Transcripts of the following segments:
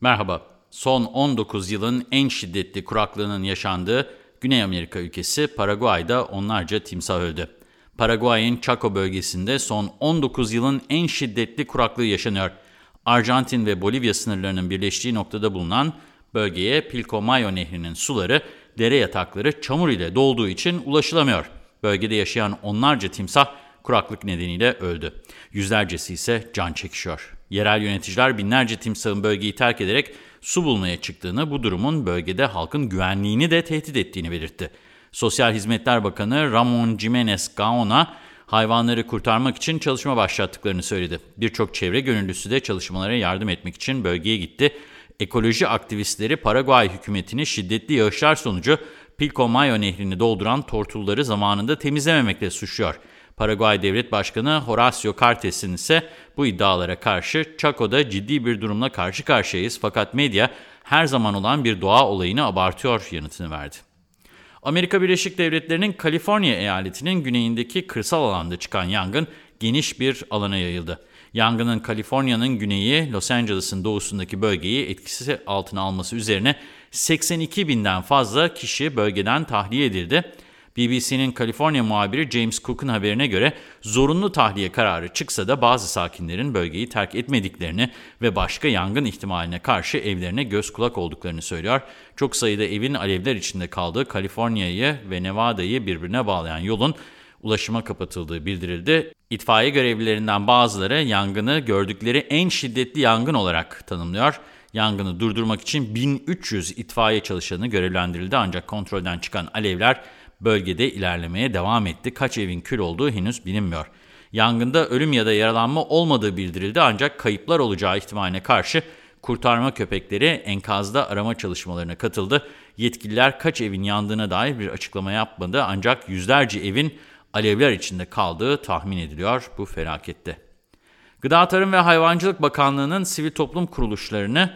Merhaba. Son 19 yılın en şiddetli kuraklığının yaşandığı Güney Amerika ülkesi Paraguay'da onlarca timsah öldü. Paraguay'ın Chaco bölgesinde son 19 yılın en şiddetli kuraklığı yaşanıyor. Arjantin ve Bolivya sınırlarının birleştiği noktada bulunan bölgeye Pilcomayo Nehri'nin suları, dere yatakları çamur ile dolduğu için ulaşılamıyor. Bölgede yaşayan onlarca timsah kuraklık nedeniyle öldü. Yüzlercesi ise can çekişiyor. Yerel yöneticiler binlerce timsahın bölgeyi terk ederek su bulmaya çıktığını, bu durumun bölgede halkın güvenliğini de tehdit ettiğini belirtti. Sosyal Hizmetler Bakanı Ramon Jimenez Gaona, hayvanları kurtarmak için çalışma başlattıklarını söyledi. Birçok çevre gönüllüsü de çalışmalara yardım etmek için bölgeye gitti. Ekoloji aktivistleri Paraguay hükümetini şiddetli yağışlar sonucu Pilcomayo nehrini dolduran tortulları zamanında temizlememekle suçluyor. Paraguay Devlet Başkanı Horacio Cartes'in ise bu iddialara karşı Chaco'da ciddi bir durumla karşı karşıyayız fakat medya her zaman olan bir doğa olayını abartıyor yanıtını verdi. Amerika Birleşik Devletleri'nin Kaliforniya eyaletinin güneyindeki kırsal alanda çıkan yangın geniş bir alana yayıldı. Yangının Kaliforniya'nın güneyi Los Angeles'ın doğusundaki bölgeyi etkisi altına alması üzerine 82 binden fazla kişi bölgeden tahliye edildi. BBC'nin Kaliforniya muhabiri James Cook'un haberine göre zorunlu tahliye kararı çıksa da bazı sakinlerin bölgeyi terk etmediklerini ve başka yangın ihtimaline karşı evlerine göz kulak olduklarını söylüyor. Çok sayıda evin alevler içinde kaldığı Kaliforniya'yı ve Nevada'yı birbirine bağlayan yolun ulaşıma kapatıldığı bildirildi. İtfaiye görevlilerinden bazıları yangını gördükleri en şiddetli yangın olarak tanımlıyor. Yangını durdurmak için 1300 itfaiye çalışanı görevlendirildi ancak kontrolden çıkan alevler bölgede ilerlemeye devam etti. Kaç evin kül olduğu henüz bilinmiyor. Yangında ölüm ya da yaralanma olmadığı bildirildi ancak kayıplar olacağı ihtimaline karşı kurtarma köpekleri enkazda arama çalışmalarına katıldı. Yetkililer kaç evin yandığına dair bir açıklama yapmadı ancak yüzlerce evin alevler içinde kaldığı tahmin ediliyor bu felakette. Gıda Tarım ve Hayvancılık Bakanlığı'nın sivil toplum kuruluşlarını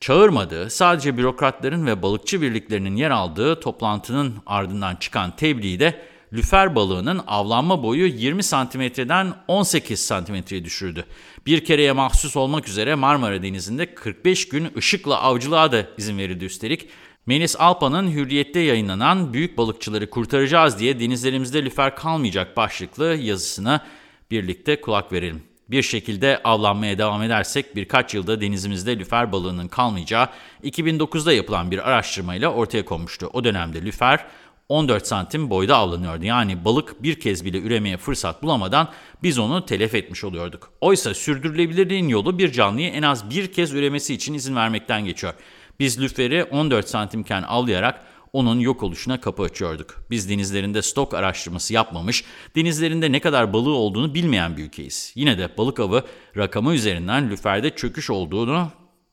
çağırmadığı, sadece bürokratların ve balıkçı birliklerinin yer aldığı toplantının ardından çıkan tebliğde lüfer balığının avlanma boyu 20 santimetreden 18 santimetreye düşürdü. Bir kereye mahsus olmak üzere Marmara Denizi'nde 45 gün ışıkla avcılığa da izin verildi üstelik. Melis Alpa'nın Hürriyet'te yayınlanan Büyük Balıkçıları Kurtaracağız diye denizlerimizde lüfer kalmayacak başlıklı yazısına birlikte kulak verelim. Bir şekilde avlanmaya devam edersek birkaç yılda denizimizde lüfer balığının kalmayacağı 2009'da yapılan bir araştırmayla ortaya konmuştu. O dönemde lüfer 14 santim boyda avlanıyordu. Yani balık bir kez bile üremeye fırsat bulamadan biz onu telef etmiş oluyorduk. Oysa sürdürülebilirliğin yolu bir canlıyı en az bir kez üremesi için izin vermekten geçiyor. Biz lüferi 14 santimken avlayarak onun yok oluşuna kapı açıyorduk. Biz denizlerinde stok araştırması yapmamış, denizlerinde ne kadar balığı olduğunu bilmeyen bir ülkeyiz. Yine de balık avı rakamı üzerinden lüferde çöküş olduğunu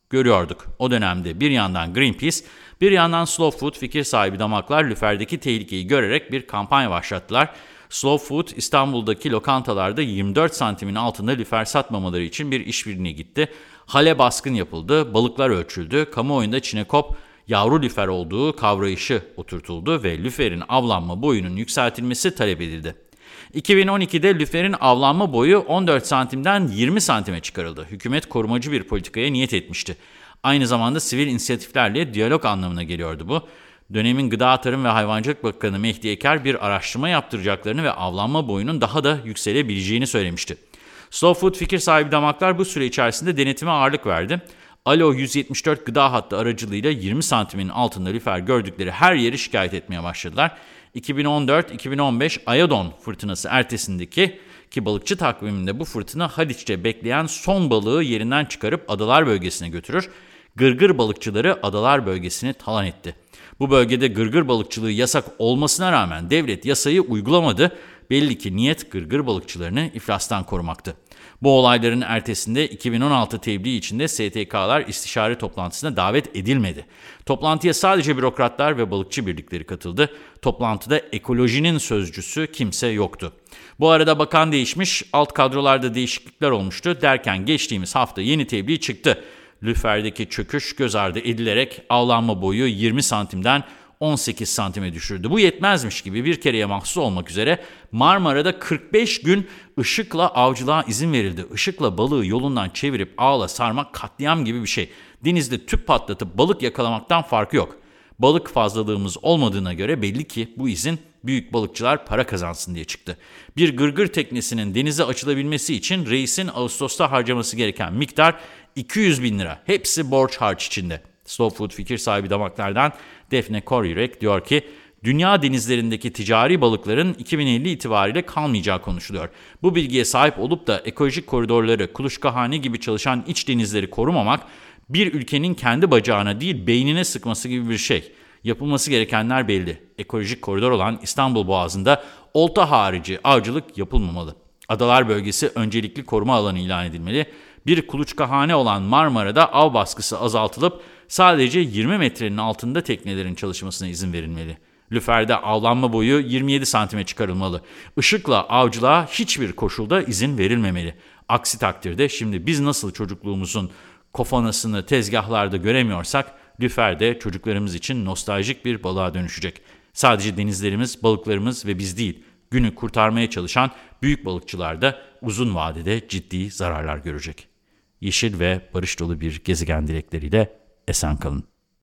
görüyorduk. O dönemde bir yandan Greenpeace, bir yandan Slow Food fikir sahibi damaklar lüferdeki tehlikeyi görerek bir kampanya başlattılar. Slow Food İstanbul'daki lokantalarda 24 santimin altında lüfer satmamaları için bir işbirliğine gitti. Hale baskın yapıldı, balıklar ölçüldü, kamuoyunda çinekop yavru lüfer olduğu kavrayışı oturtuldu ve lüferin avlanma boyunun yükseltilmesi talep edildi. 2012'de lüferin avlanma boyu 14 santimden 20 santime çıkarıldı. Hükümet korumacı bir politikaya niyet etmişti. Aynı zamanda sivil inisiyatiflerle diyalog anlamına geliyordu bu. Dönemin Gıda Tarım ve Hayvancılık Bakanı Mehdi Eker bir araştırma yaptıracaklarını ve avlanma boyunun daha da yükselebileceğini söylemişti. Slow Food fikir sahibi damaklar bu süre içerisinde denetime ağırlık verdi. Alo 174 gıda hattı aracılığıyla 20 santimin altında lüfer gördükleri her yeri şikayet etmeye başladılar. 2014-2015 Ayadon fırtınası ertesindeki ki balıkçı takviminde bu fırtına Haliç'te bekleyen son balığı yerinden çıkarıp adalar bölgesine götürür. Gırgır balıkçıları adalar bölgesini talan etti. Bu bölgede gırgır balıkçılığı yasak olmasına rağmen devlet yasayı uygulamadı. Belli ki niyet gırgır balıkçılarını iflastan korumaktı. Bu olayların ertesinde 2016 tebliği içinde STK'lar istişare toplantısına davet edilmedi. Toplantıya sadece bürokratlar ve balıkçı birlikleri katıldı. Toplantıda ekolojinin sözcüsü kimse yoktu. Bu arada bakan değişmiş, alt kadrolarda değişiklikler olmuştu derken geçtiğimiz hafta yeni tebliğ çıktı. Lüfer'deki çöküş göz ardı edilerek avlanma boyu 20 santimden 18 santime düşürdü. Bu yetmezmiş gibi bir kereye mahsus olmak üzere Marmara'da 45 gün ışıkla avcılığa izin verildi. Işıkla balığı yolundan çevirip ağla sarmak katliam gibi bir şey. denizde tüp patlatıp balık yakalamaktan farkı yok. Balık fazlalığımız olmadığına göre belli ki bu izin büyük balıkçılar para kazansın diye çıktı. Bir gırgır teknesinin denize açılabilmesi için reisin Ağustos'ta harcaması gereken miktar 200 bin lira. Hepsi borç harç içinde. Slow Food fikir sahibi damaklardan Defne Koryürek diyor ki, Dünya denizlerindeki ticari balıkların 2050 itibariyle kalmayacağı konuşuluyor. Bu bilgiye sahip olup da ekolojik koridorları, kuluçkahane gibi çalışan iç denizleri korumamak bir ülkenin kendi bacağına değil beynine sıkması gibi bir şey. Yapılması gerekenler belli. Ekolojik koridor olan İstanbul Boğazı'nda olta harici avcılık yapılmamalı. Adalar bölgesi öncelikli koruma alanı ilan edilmeli. Bir kuluçkahane olan Marmara'da av baskısı azaltılıp sadece 20 metrenin altında teknelerin çalışmasına izin verilmeli. Lüferde avlanma boyu 27 santime çıkarılmalı. Işıkla avcılığa hiçbir koşulda izin verilmemeli. Aksi takdirde şimdi biz nasıl çocukluğumuzun kofanasını tezgahlarda göremiyorsak, lüferde çocuklarımız için nostaljik bir balığa dönüşecek. Sadece denizlerimiz, balıklarımız ve biz değil, günü kurtarmaya çalışan büyük balıkçılar da uzun vadede ciddi zararlar görecek. Yeşil ve barış dolu bir gezegen dilekleriyle esen kalın.